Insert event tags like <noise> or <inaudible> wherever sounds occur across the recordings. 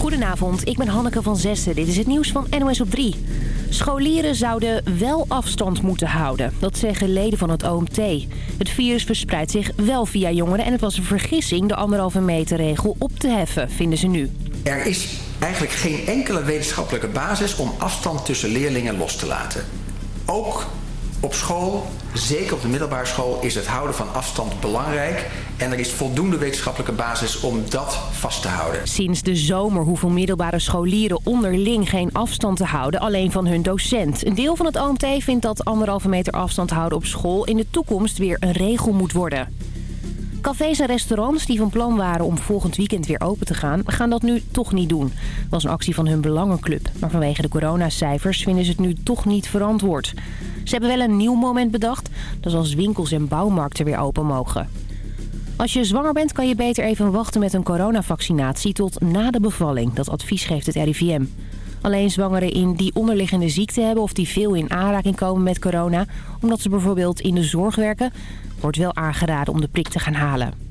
Goedenavond, ik ben Hanneke van Zessen. Dit is het nieuws van NOS op 3. Scholieren zouden wel afstand moeten houden. Dat zeggen leden van het OMT. Het virus verspreidt zich wel via jongeren... en het was een vergissing de anderhalve meter regel op te heffen, vinden ze nu. Er is eigenlijk geen enkele wetenschappelijke basis om afstand tussen leerlingen los te laten. Ook op school, zeker op de middelbare school, is het houden van afstand belangrijk. En er is voldoende wetenschappelijke basis om dat vast te houden. Sinds de zomer hoeven middelbare scholieren onderling geen afstand te houden, alleen van hun docent. Een deel van het OMT vindt dat anderhalve meter afstand houden op school in de toekomst weer een regel moet worden. Cafés en restaurants die van plan waren om volgend weekend weer open te gaan... gaan dat nu toch niet doen. Was een actie van hun belangenclub. Maar vanwege de coronacijfers vinden ze het nu toch niet verantwoord. Ze hebben wel een nieuw moment bedacht. Dat is als winkels en bouwmarkten weer open mogen. Als je zwanger bent kan je beter even wachten met een coronavaccinatie tot na de bevalling. Dat advies geeft het RIVM. Alleen zwangeren in die onderliggende ziekte hebben of die veel in aanraking komen met corona... omdat ze bijvoorbeeld in de zorg werken, wordt wel aangeraden om de prik te gaan halen.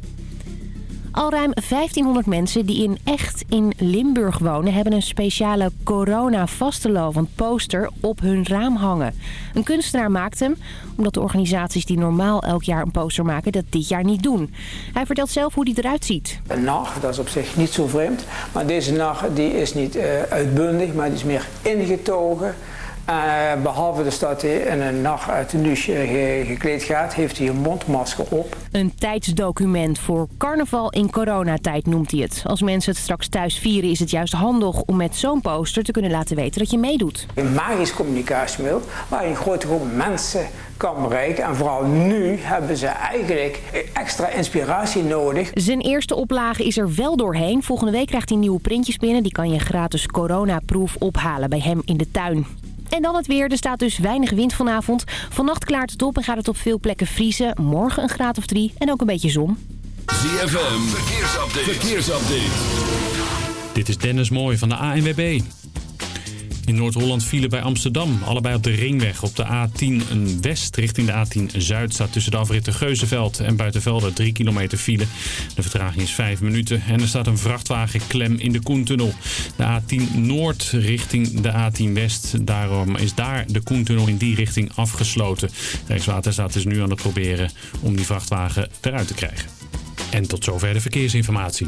Al ruim 1500 mensen die in Echt in Limburg wonen... hebben een speciale corona-vastelovend poster op hun raam hangen. Een kunstenaar maakt hem, omdat de organisaties die normaal elk jaar een poster maken... dat dit jaar niet doen. Hij vertelt zelf hoe die eruit ziet. Een nacht, dat is op zich niet zo vreemd. Maar deze nacht die is niet uh, uitbundig, maar die is meer ingetogen... Uh, behalve dus dat hij in een nacht uit de douche ge gekleed gaat, heeft hij een mondmasker op. Een tijdsdocument voor carnaval in coronatijd noemt hij het. Als mensen het straks thuis vieren is het juist handig om met zo'n poster te kunnen laten weten dat je meedoet. Een magisch communicatiemiddel waar je een grote groep mensen kan bereiken. En vooral nu hebben ze eigenlijk extra inspiratie nodig. Zijn eerste oplage is er wel doorheen. Volgende week krijgt hij nieuwe printjes binnen. Die kan je gratis coronaproef ophalen bij hem in de tuin. En dan het weer. Er staat dus weinig wind vanavond. Vannacht klaart het op en gaat het op veel plekken vriezen. Morgen een graad of drie en ook een beetje zon. ZFM, verkeersupdate. verkeersupdate. Dit is Dennis Mooij van de ANWB. In Noord-Holland vielen bij Amsterdam. Allebei op de ringweg. Op de A10 West richting de A10 Zuid staat tussen de afritten Geuzenveld en Buitenvelder 3 kilometer file. De vertraging is 5 minuten. En er staat een vrachtwagen klem in de Koentunnel. De A10 Noord richting de A10 West. Daarom is daar de Koentunnel in die richting afgesloten. Rijkswaterstaat is nu aan het proberen om die vrachtwagen eruit te krijgen. En tot zover de verkeersinformatie.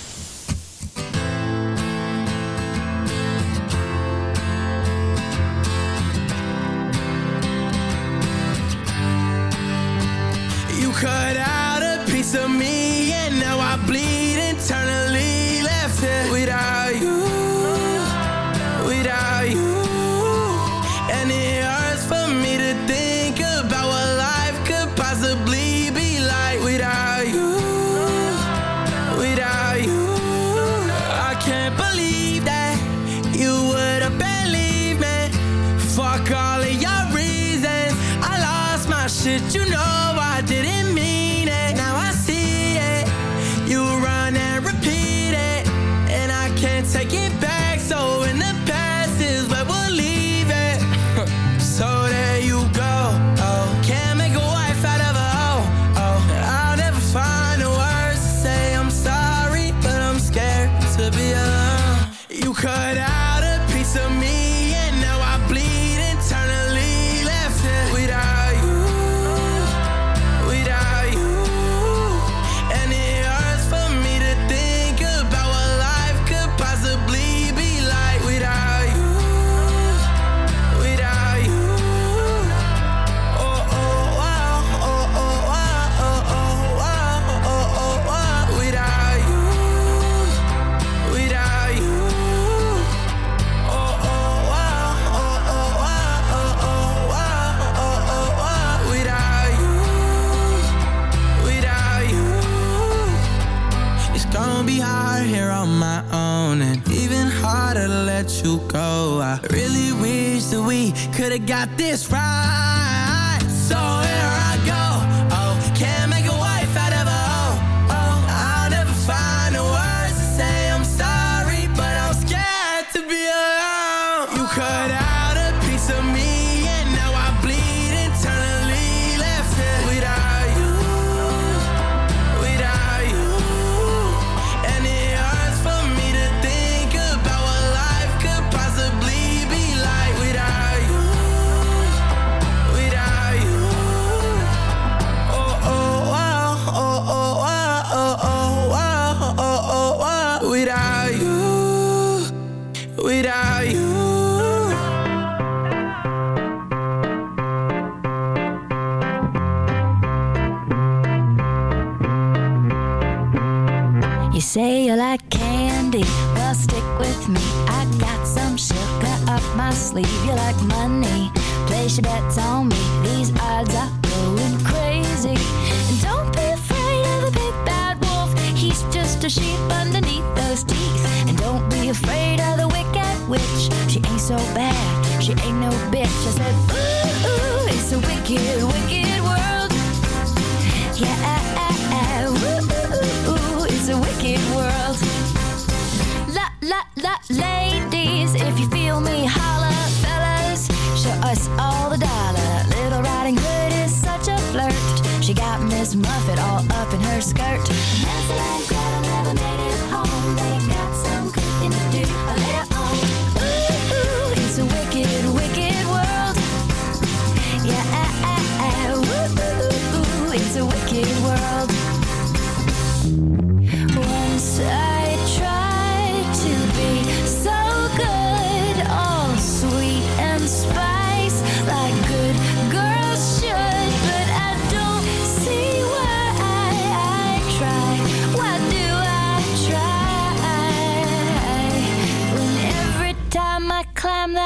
Could have got this right.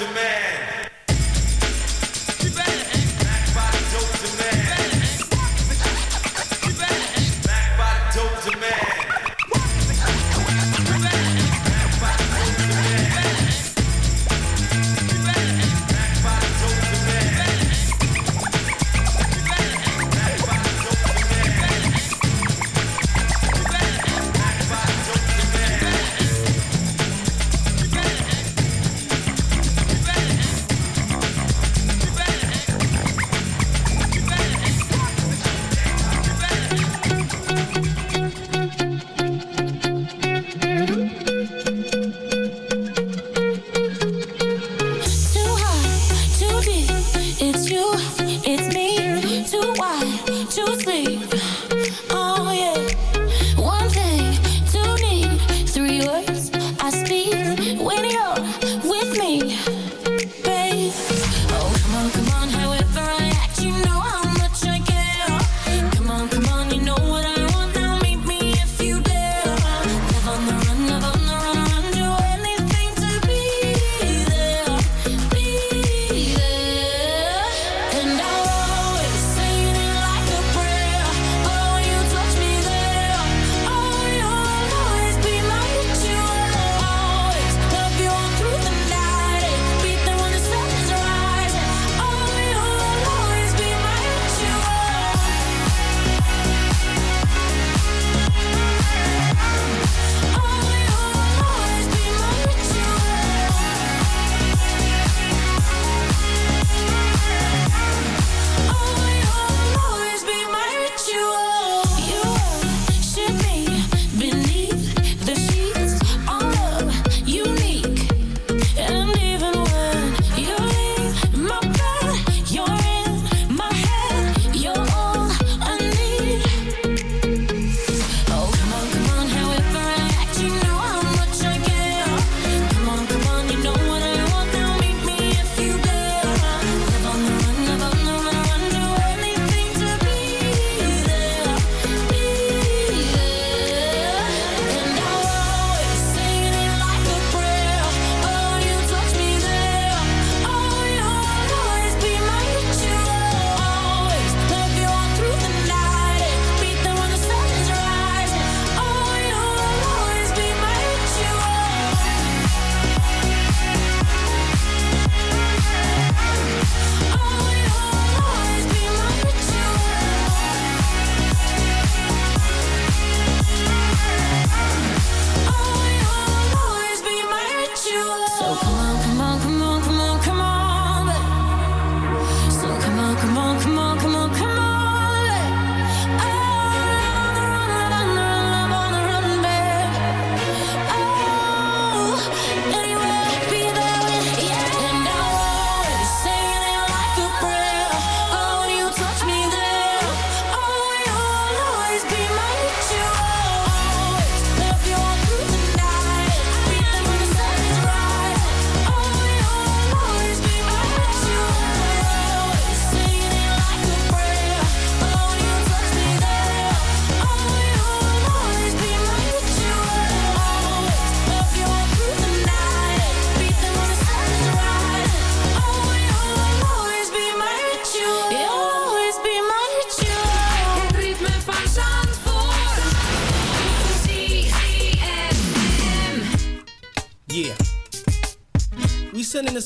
by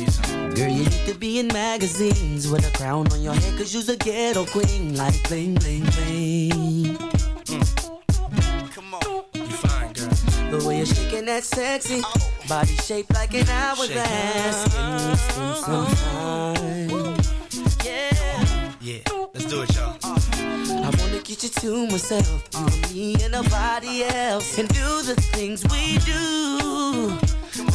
Tell you something. Girl, you need to be in magazines with a crown on your head, cause you's a ghetto queen. Like bling, bling, bling. Mm. Come on, you fine, girl. The way you're shaking that sexy oh. body shaped like an hourglass. Can we spend some time? Yeah. Yeah, let's do it, y'all. I wanna get you to myself, you and me and nobody else, and do the things we do.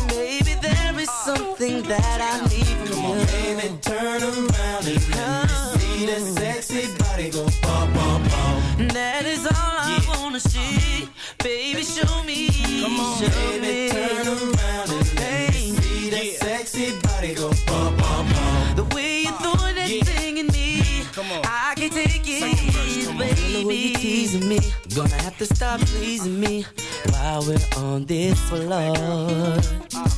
Baby, there is something that I need from Come on, you. baby, turn around and let me see that sexy body go bum, bum, bum. That is all I wanna see. Baby, show me. Come on, show baby, me. turn around and let me see that sexy body go bum, bum, bum. The way you throw that Yeah. thing Come on. I can take it, Second verse, baby. The way you teasing me, gonna have to stop pleasing me while we're on this floor.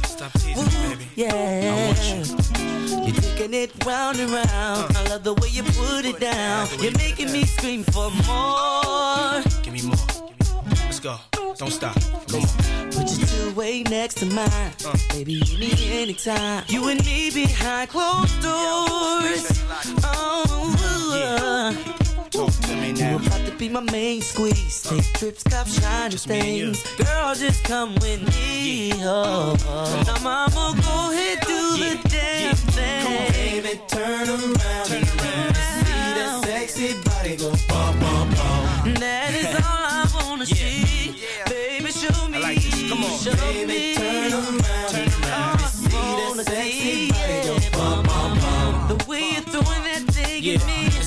Stop teasing me, baby. Yeah, I want you. You're taking it round and round. Uh. I love the way you put it down. You're making me scream for more. Give me more. Let's go. Don't stop. Come on. Your way next to mine. Uh. Baby, you need anytime. You and me behind closed doors. Oh, Talk to me now. you about to be my main squeeze. Take trips, cop shiny Just me things. Girl, just come with me. Oh, oh. Now, mama, go ahead, do Yeah. the damn thing. Come on, baby, turn around. Turn around. See that sexy body go bum, bum, bum. That is all I wanna Yeah. see. Show baby, me. turn around. Turn around. I See wanna that sexy body it. bum, bum, bum. The way you're throwing that thing Yeah, at me.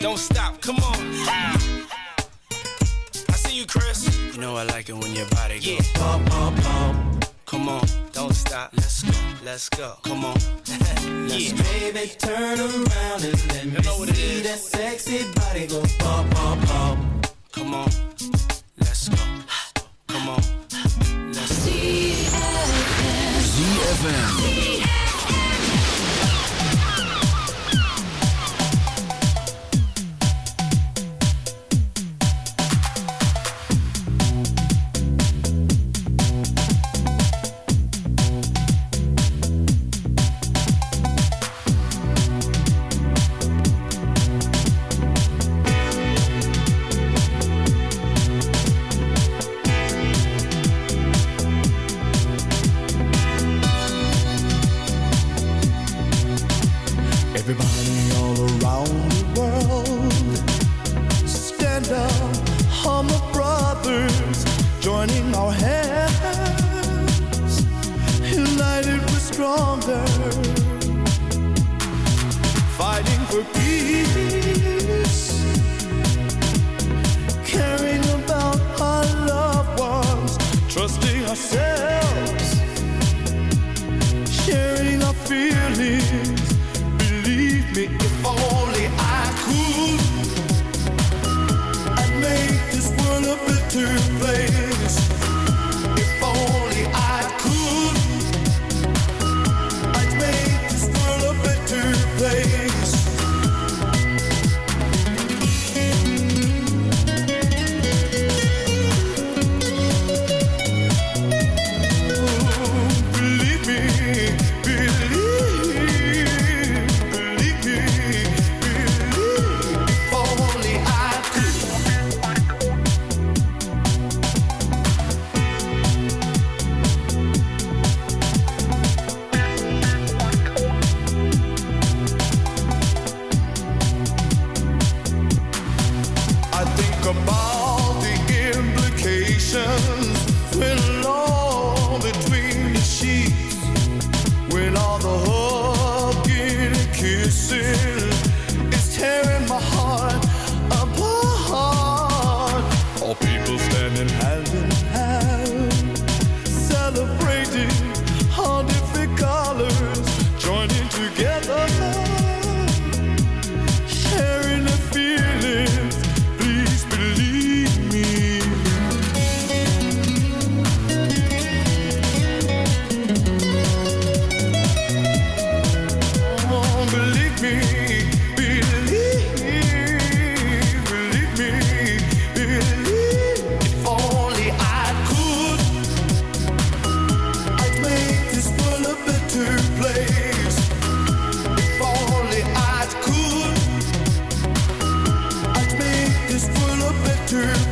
Don't stop. Come on. I see you, Chris. You know I like it when your body goes yeah. bum, bum, bum. Come on, don't stop. Let's go, let's go. Come on. <laughs> let's yeah. baby, turn around and let me know what see is. that sexy body go bum, bum, bum. Come on, let's go. Come on, let's go. ZFM. Everybody a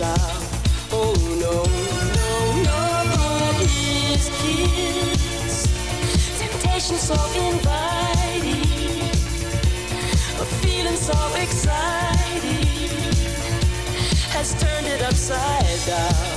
Oh no, no, nobody's kiss. Temptation so inviting, a feeling so exciting has turned it upside down.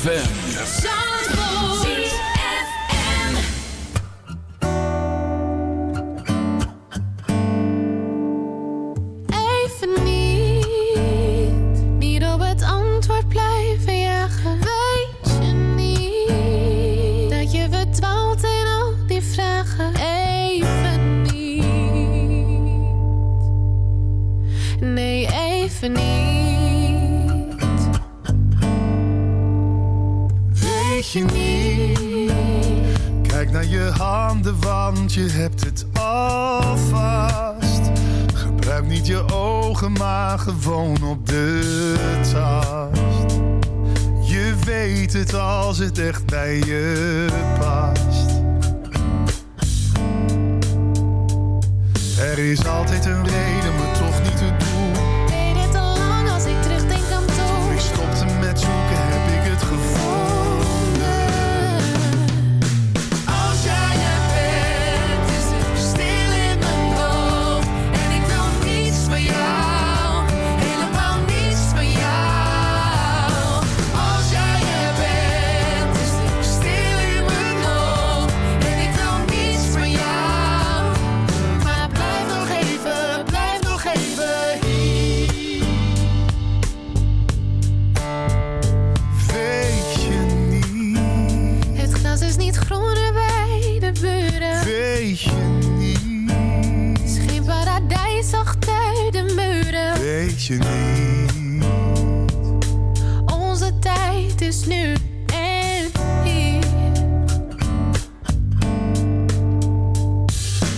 ZFM.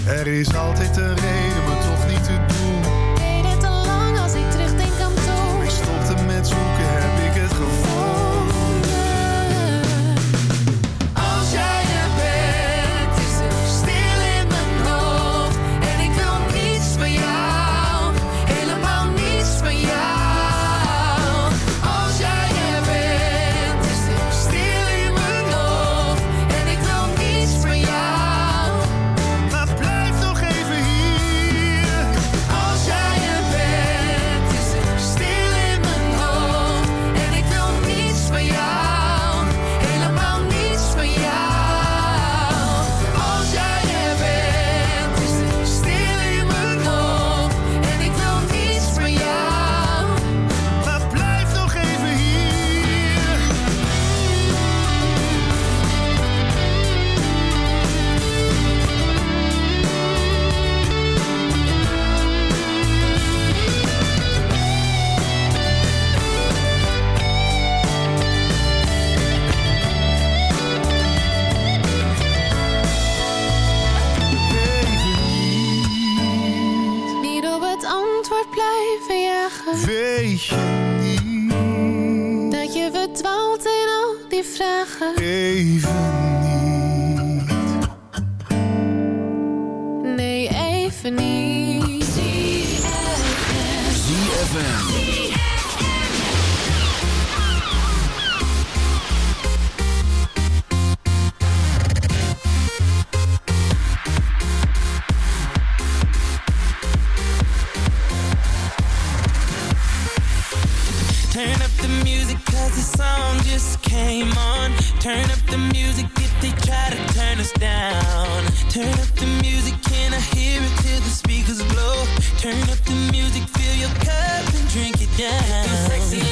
Er is altijd een reden. came on. Turn up the music if they try to turn us down. Turn up the music, can I hear it till the speakers blow? Turn up the music, fill your cup and drink it down. Feel sexy